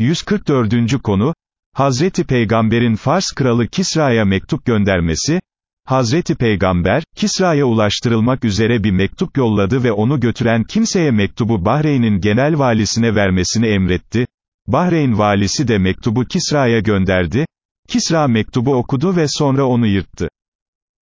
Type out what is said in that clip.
144. konu, Hazreti Peygamber'in Fars kralı Kisra'ya mektup göndermesi, Hazreti Peygamber, Kisra'ya ulaştırılmak üzere bir mektup yolladı ve onu götüren kimseye mektubu Bahreyn'in genel valisine vermesini emretti, Bahreyn valisi de mektubu Kisra'ya gönderdi, Kisra mektubu okudu ve sonra onu yırttı.